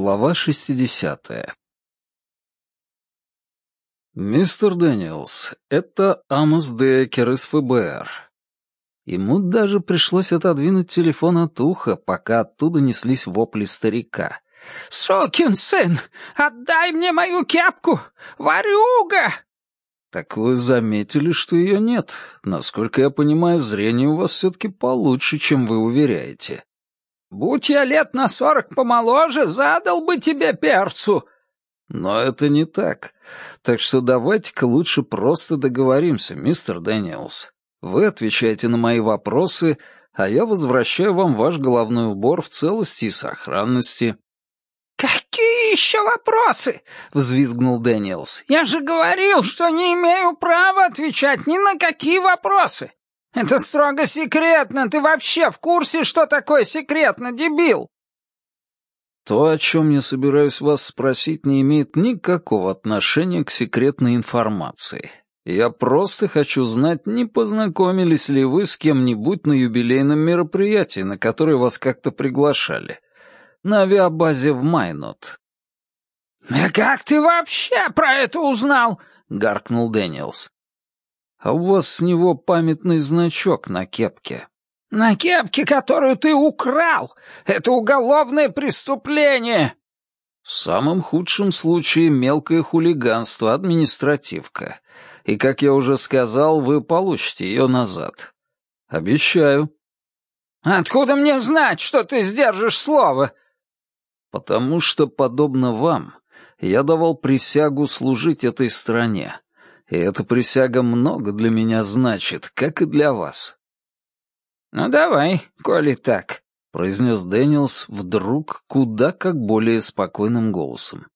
Глава 60. «Мистер Дэниелс, это Амос Деккер из ФБР». Ему даже пришлось отодвинуть телефон от уха, пока оттуда неслись вопли старика. «Сукин сын! Отдай мне мою кепку! Ворюга!» «Так вы заметили, что ее нет. Насколько я понимаю, зрение у вас все-таки получше, чем вы уверяете». Будь я лет на сорок помоложе, задал бы тебе перцу. Но это не так. Так что давайте-ка лучше просто договоримся, мистер Дэниелс. Вы отвечаете на мои вопросы, а я возвращаю вам ваш головной убор в целости и сохранности. «Какие еще вопросы?» — взвизгнул Дэниелс. «Я же говорил, что не имею права отвечать ни на какие вопросы!» «Это строго секретно! Ты вообще в курсе, что такое секретно, дебил?» То, о чем я собираюсь вас спросить, не имеет никакого отношения к секретной информации. Я просто хочу знать, не познакомились ли вы с кем-нибудь на юбилейном мероприятии, на которое вас как-то приглашали. На авиабазе в Майнот. «А как ты вообще про это узнал?» — гаркнул Дэниелс а у вас с него памятный значок на кепке». «На кепке, которую ты украл! Это уголовное преступление!» «В самом худшем случае мелкое хулиганство, административка. И, как я уже сказал, вы получите ее назад. Обещаю». «Откуда мне знать, что ты сдержишь слово?» «Потому что, подобно вам, я давал присягу служить этой стране, и эта присяга много для меня значит, как и для вас». «Ну давай, коли так», — произнес Дэниелс вдруг куда как более спокойным голосом.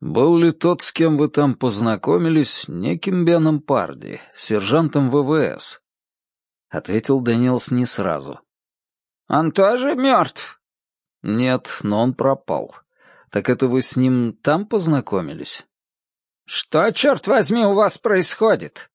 «Был ли тот, с кем вы там познакомились, неким Беном Парди, сержантом ВВС?» — ответил Дэниелс не сразу. «Он тоже мертв?» «Нет, но он пропал. Так это вы с ним там познакомились?» «Что, черт возьми, у вас происходит?»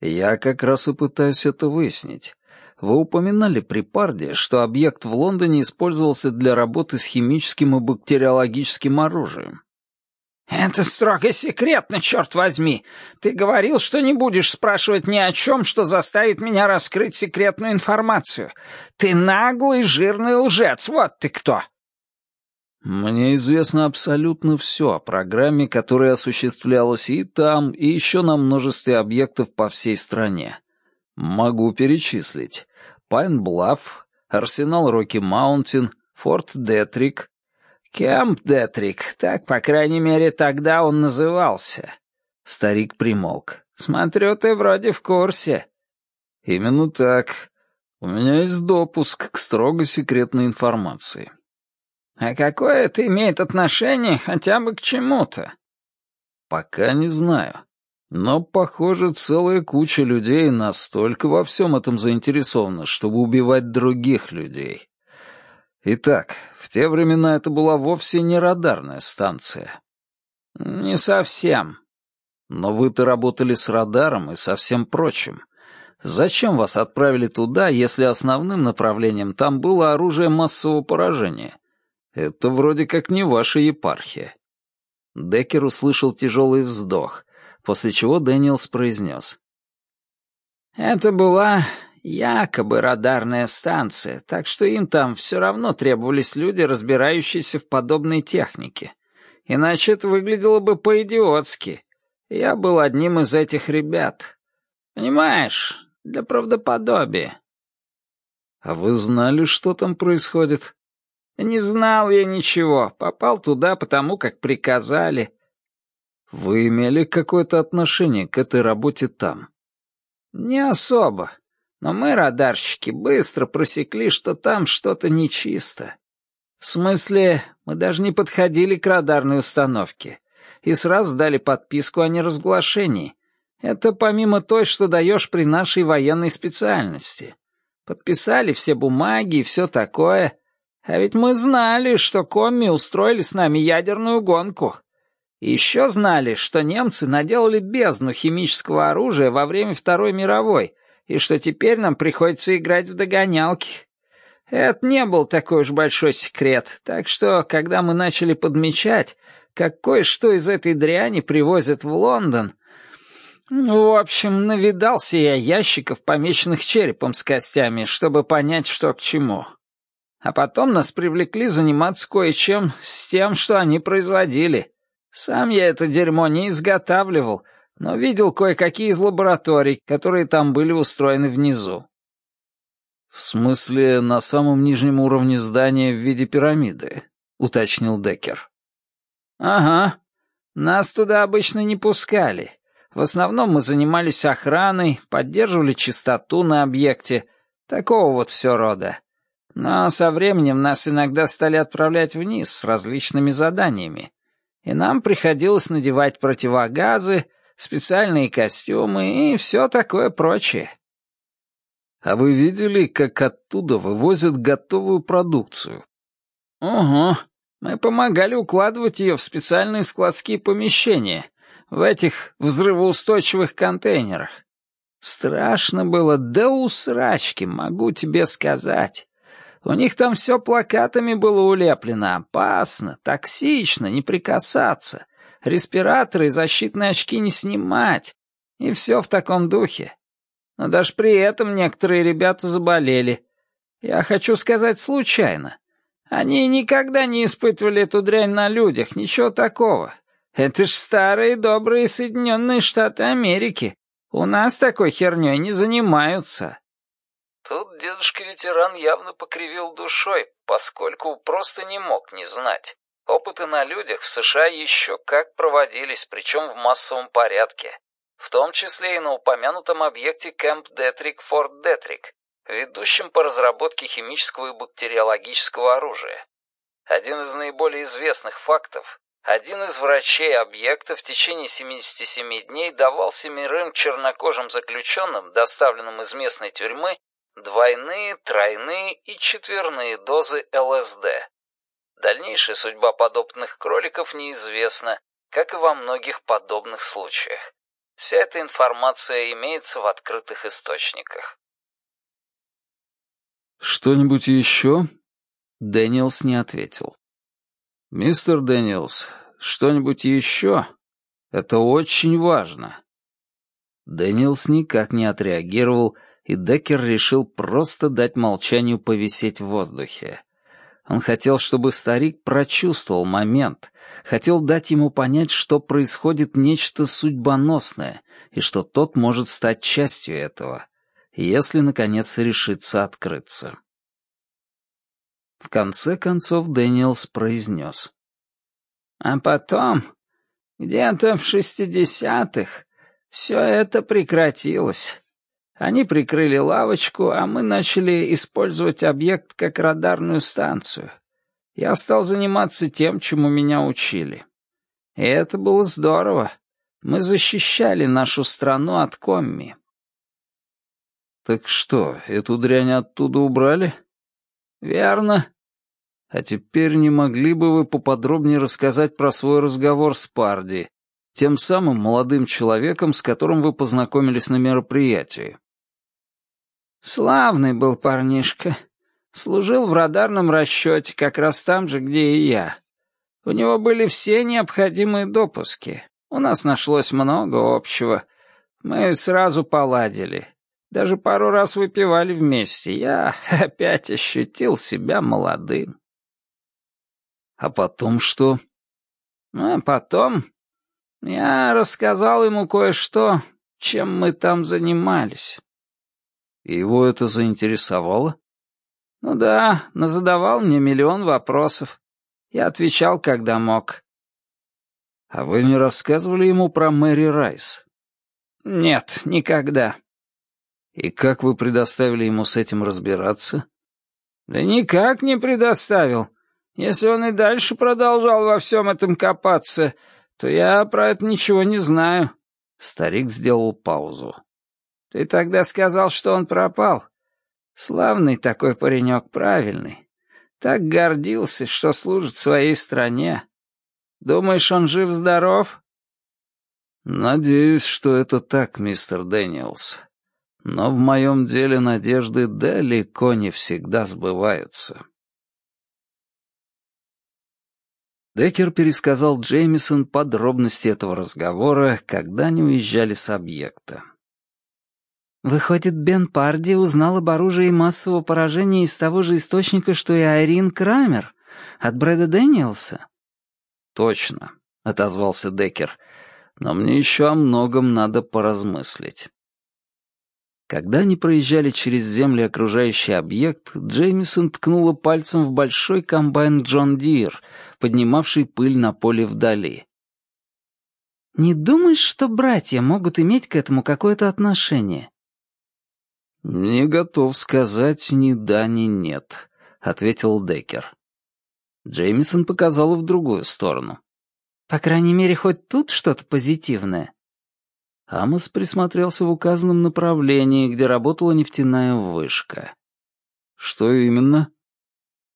«Я как раз и пытаюсь это выяснить. Вы упоминали при Парде, что объект в Лондоне использовался для работы с химическим и бактериологическим оружием. «Это строго секретно, черт возьми! Ты говорил, что не будешь спрашивать ни о чем, что заставит меня раскрыть секретную информацию. Ты наглый, жирный лжец, вот ты кто!» Мне известно абсолютно все о программе, которая осуществлялась и там, и еще на множестве объектов по всей стране. Могу перечислить. Пайн-Блафф, Арсенал Рокки-Маунтин, Форт Детрик. Кемп Детрик, так, по крайней мере, тогда он назывался. Старик примолк. Смотрю, ты вроде в курсе. Именно так. У меня есть допуск к строго секретной информации. А какое это имеет отношение хотя бы к чему-то? Пока не знаю. Но, похоже, целая куча людей настолько во всем этом заинтересована, чтобы убивать других людей. Итак, в те времена это была вовсе не радарная станция. Не совсем. Но вы-то работали с радаром и со всем прочим. Зачем вас отправили туда, если основным направлением там было оружие массового поражения? Это вроде как не ваша епархия». Деккер услышал тяжелый вздох, после чего Дэниелс произнес. «Это была якобы радарная станция, так что им там все равно требовались люди, разбирающиеся в подобной технике. Иначе это выглядело бы по-идиотски. Я был одним из этих ребят. Понимаешь, для правдоподобия». «А вы знали, что там происходит?» Не знал я ничего, попал туда потому, как приказали. Вы имели какое-то отношение к этой работе там? Не особо. Но мы, радарщики, быстро просекли, что там что-то нечисто. В смысле, мы даже не подходили к радарной установке и сразу дали подписку о неразглашении. Это помимо той, что даешь при нашей военной специальности. Подписали все бумаги и все такое, а ведь мы знали, что комми устроили с нами ядерную гонку. еще знали, что немцы наделали бездну химического оружия во время Второй мировой, и что теперь нам приходится играть в догонялки. Это не был такой уж большой секрет, так что, когда мы начали подмечать, как кое-что из этой дряни привозят в Лондон, в общем, навидался я ящиков, помеченных черепом с костями, чтобы понять, что к чему. А потом нас привлекли заниматься кое-чем с тем, что они производили. Сам я это дерьмо не изготавливал, но видел кое-какие из лабораторий, которые там были устроены внизу. «В смысле, на самом нижнем уровне здания в виде пирамиды?» — уточнил Деккер. «Ага. Нас туда обычно не пускали. В основном мы занимались охраной, поддерживали чистоту на объекте. Такого вот все рода. Но со временем нас иногда стали отправлять вниз с различными заданиями. И нам приходилось надевать противогазы, специальные костюмы и все такое прочее. А вы видели, как оттуда вывозят готовую продукцию? Угу. Мы помогали укладывать ее в специальные складские помещения, в этих взрывоустойчивых контейнерах. Страшно было до усрачки, могу тебе сказать. У них там все плакатами было улеплено. Опасно, токсично, не прикасаться. Респираторы и защитные очки не снимать. И все в таком духе. Но даже при этом некоторые ребята заболели. Я хочу сказать случайно. Они никогда не испытывали эту дрянь на людях, ничего такого. Это ж старые добрые Соединенные Штаты Америки. У нас такой херней не занимаются. Тут дедушка-ветеран явно покривил душой, поскольку просто не мог не знать. Опыты на людях в США еще как проводились, причем в массовом порядке. В том числе и на упомянутом объекте Кэмп Детрик Форт Детрик, ведущем по разработке химического и бактериологического оружия. Один из наиболее известных фактов один из врачей объекта в течение 77 дней давал семерым чернокожим заключенным, доставленным из местной тюрьмы, двойные, тройные и четверные дозы ЛСД. Дальнейшая судьба подопытных кроликов неизвестна, как и во многих подобных случаях. Вся эта информация имеется в открытых источниках. «Что-нибудь еще?» Дэниелс не ответил. «Мистер Дэниелс, что-нибудь еще? Это очень важно». Дэниелс никак не отреагировал, и Деккер решил просто дать молчанию повисеть в воздухе. Он хотел, чтобы старик прочувствовал момент, хотел дать ему понять, что происходит нечто судьбоносное, и что тот может стать частью этого, если, наконец, решится открыться. В конце концов Дэниелс произнес. «А потом, где-то в шестидесятых, все это прекратилось. Они прикрыли лавочку, а мы начали использовать объект как радарную станцию. Я стал заниматься тем, чему меня учили. И это было здорово. Мы защищали нашу страну от комми. «Так что, эту дрянь оттуда убрали?» «Верно». «А теперь не могли бы вы поподробнее рассказать про свой разговор с Парди, тем самым молодым человеком, с которым вы познакомились на мероприятии?» Славный был парнишка. Служил в радарном расчете, как раз там же, где и я. У него были все необходимые допуски. У нас нашлось много общего. Мы сразу поладили. Даже пару раз выпивали вместе. Я опять ощутил себя молодым. А потом что? А потом я рассказал ему кое-что, чем мы там занимались. И его это заинтересовало? Ну да, назадавал мне миллион вопросов. Я отвечал, когда мог. А вы не рассказывали ему про Мэри Райс? Нет, никогда. И как вы предоставили ему с этим разбираться? Да никак не предоставил. Если он и дальше продолжал во всем этом копаться, то я про это ничего не знаю. Старик сделал паузу. Ты тогда сказал, что он пропал. Славный такой паренек, правильный. Так гордился, что служит своей стране. Думаешь, он жив-здоров?» «Надеюсь, что это так, мистер Дэниелс. Но в моем деле надежды далеко не всегда сбываются. Деккер пересказал Джеймисон подробности этого разговора, когда они уезжали с объекта. «Выходит, Бен Парди узнал об оружии массового поражения из того же источника, что и Айрин Крамер, от Брэда Дэниелса?» «Точно», — отозвался Деккер, — «но мне еще о многом надо поразмыслить». Когда они проезжали через земли окружающий объект, Джеймисон ткнула пальцем в большой комбайн Джон Дир, поднимавший пыль на поле вдали. «Не думаешь, что братья могут иметь к этому какое-то отношение?» «Не готов сказать ни да, ни нет», — ответил Деккер. Джеймисон показала в другую сторону. «По крайней мере, хоть тут что-то позитивное». Амос присмотрелся в указанном направлении, где работала нефтяная вышка. «Что именно?»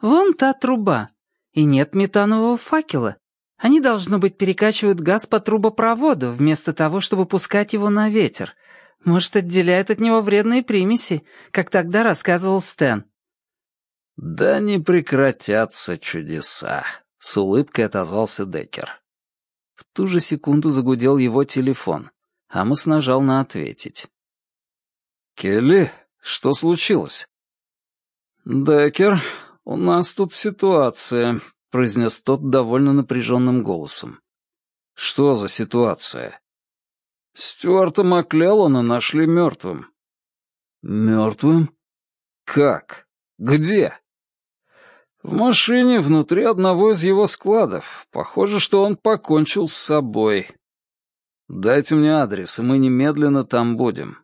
«Вон та труба. И нет метанового факела. Они, должно быть, перекачивают газ по трубопроводу, вместо того, чтобы пускать его на ветер. Может, отделяют от него вредные примеси, как тогда рассказывал Стэн». «Да не прекратятся чудеса», — с улыбкой отозвался Деккер. В ту же секунду загудел его телефон. Амос нажал на «ответить». «Келли, что случилось?» «Деккер, у нас тут ситуация», — произнес тот довольно напряженным голосом. «Что за ситуация?» «Стюарта Маклеллана нашли мертвым». «Мертвым? Как? Где?» «В машине внутри одного из его складов. Похоже, что он покончил с собой. Дайте мне адрес, и мы немедленно там будем.